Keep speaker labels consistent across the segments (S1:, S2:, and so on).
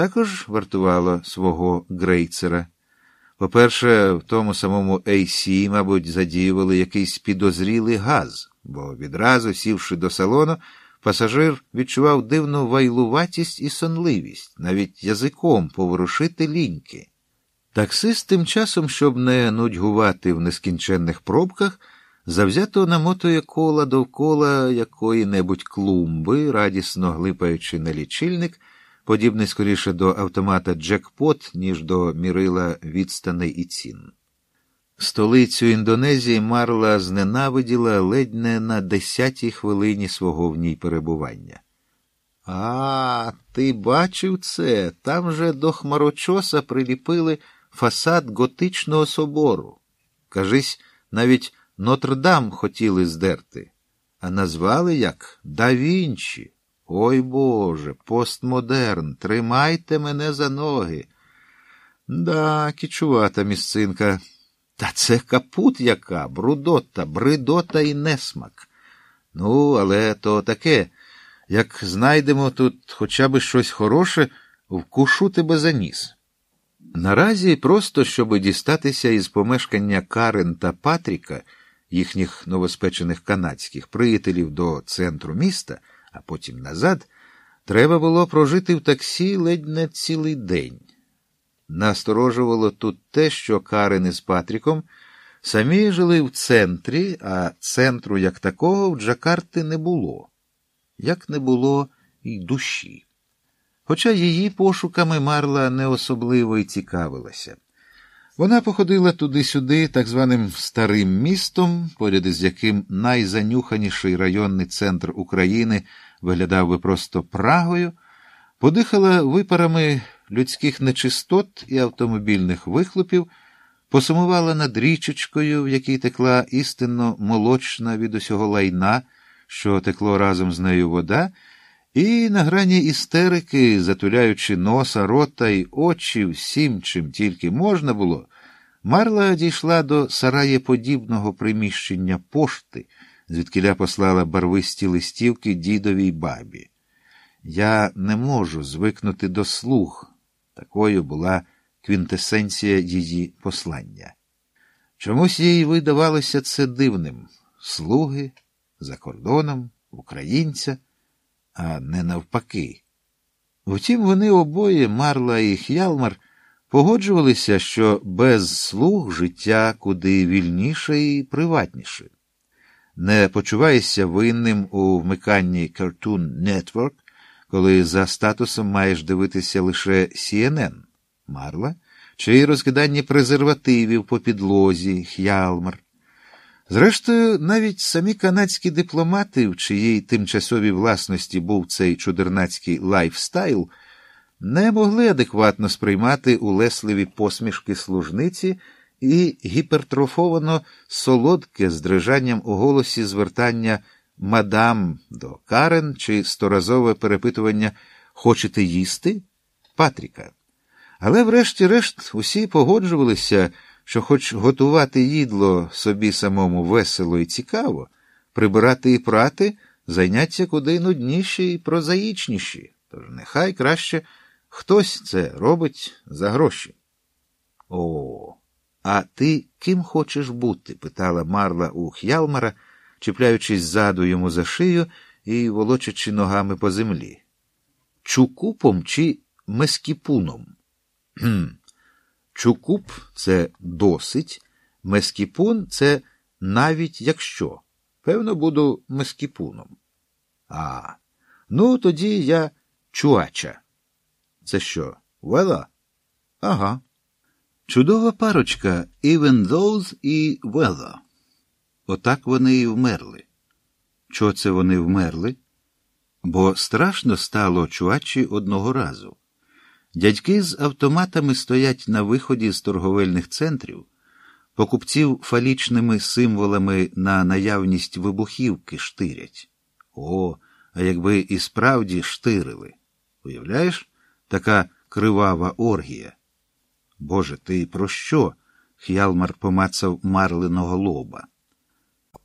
S1: також вартувало свого грейцера. По-перше, в тому самому AC, мабуть, задіювали якийсь підозрілий газ, бо відразу, сівши до салону, пасажир відчував дивну вайлуватість і сонливість, навіть язиком поворушити ліньки. Таксист тим часом, щоб не нудьгувати в нескінченних пробках, завзято намотує кола довкола якої-небудь клумби, радісно глипаючи на лічильник, подібний скоріше до автомата Джекпот, ніж до мірила відстаней і цін. Столицю Індонезії Марла зненавиділа ледь не на десятій хвилині свого в ній перебування. А, ти бачив це? Там же до хмарочоса приліпили фасад готичного собору. Кажись, навіть Нотр-Дам хотіли здерти, а назвали як Да Вінчі. Ой Боже, постмодерн, тримайте мене за ноги. Да, кічувата місцинка. Та це капут яка, брудота, бридота і несмак. Ну, але то таке. Як знайдемо тут хоча б щось хороше, вкушу тебе за ніс. Наразі просто, щоб дістатися із помешкання Карен та Патріка, їхніх новоспечених канадських приятелів до центру міста, а потім назад, треба було прожити в таксі ледь не цілий день. Насторожувало тут те, що Карен із Патріком самі жили в центрі, а центру як такого в Джакарти не було, як не було й душі. Хоча її пошуками Марла не особливо й цікавилася. Вона походила туди-сюди, так званим старим містом, поряд із яким найзанюханіший районний центр України виглядав би просто Прагою, подихала випарами людських нечистот і автомобільних вихлопів, посумувала над річечкою, в якій текла істинно молочна від усього лайна, що текло разом з нею вода. І на грані істерики, затуляючи носа, рота й очі всім, чим тільки можна було, Марла дійшла до сараєподібного приміщення пошти, звідкиля послала барвисті листівки дідовій бабі. Я не можу звикнути до слуг. Такою була квінтесенція її послання. Чомусь їй видавалося це дивним слуги за кордоном, українця а не навпаки. Втім, вони обоє, Марла і Х'ялмар, погоджувалися, що без слуг життя куди вільніше і приватніше. Не почуваєшся винним у вмиканні Cartoon Network, коли за статусом маєш дивитися лише CNN, Марла, чи розкидані презервативів по підлозі, Г'ялмар. Зрештою, навіть самі канадські дипломати, в чиїй тимчасовій власності був цей чудернацький лайфстайл, не могли адекватно сприймати улесливі посмішки служниці і гіпертрофовано солодке з дрижанням у голосі звертання мадам до Карен чи сторазове перепитування Хочете їсти? Патріка. Але, врешті-решт, усі погоджувалися що, хоч готувати їдло собі самому весело і цікаво, прибирати і прати заняття куди нудніші і прозаїчніші, тож нехай краще хтось це робить за гроші. О, а ти ким хочеш бути? питала Марла у Х'ялмара, чіпляючись ззаду йому за шию і волочачи ногами по землі. Чукупом чи мескіпуном? Чукуп це досить, мескіпун це навіть якщо. Певно, буду мескіпуном. А, ну тоді я чуача. Це що, вела? Ага. Чудова парочка even those і вела. Отак вони і вмерли. Чого це вони вмерли? Бо страшно стало чуачі одного разу. Дядьки з автоматами стоять на виході з торговельних центрів, покупців фалічними символами на наявність вибухівки штирять. О, а якби і справді штирили. Уявляєш, така кривава оргія. Боже, ти про що? Х'ялмар помацав марленого лоба.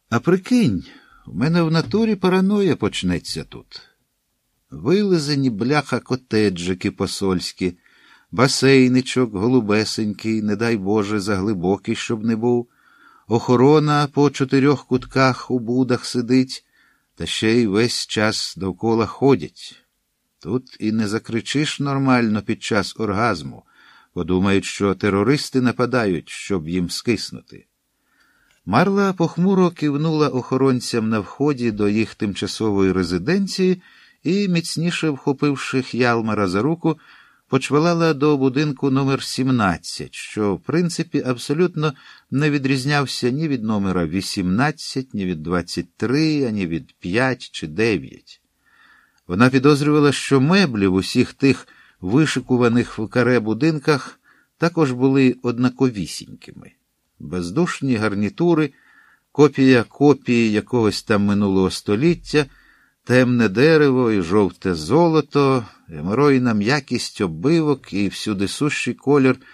S1: А прикинь, у мене в натурі параноя почнеться тут. Вилизані бляха котеджики посольські, басейничок голубесенький, не дай Боже, заглибокий, щоб не був. Охорона по чотирьох кутках у будах сидить, та ще й весь час довкола ходять. Тут і не закричиш нормально під час оргазму, подумають, що терористи нападають, щоб їм скиснути. Марла похмуро кивнула охоронцям на вході до їх тимчасової резиденції і, міцніше вхопивши Х'ялмара за руку, почвалала до будинку номер 17 що, в принципі, абсолютно не відрізнявся ні від номера 18, ні від 23, ані від 5 чи 9. Вона підозрювала, що меблі в усіх тих вишикуваних в каре будинках також були однаковісінькими. Бездушні гарнітури, копія копії якогось там минулого століття, темне дерево і жовте золото, геморойна м'якість оббивок і всюди сущий колір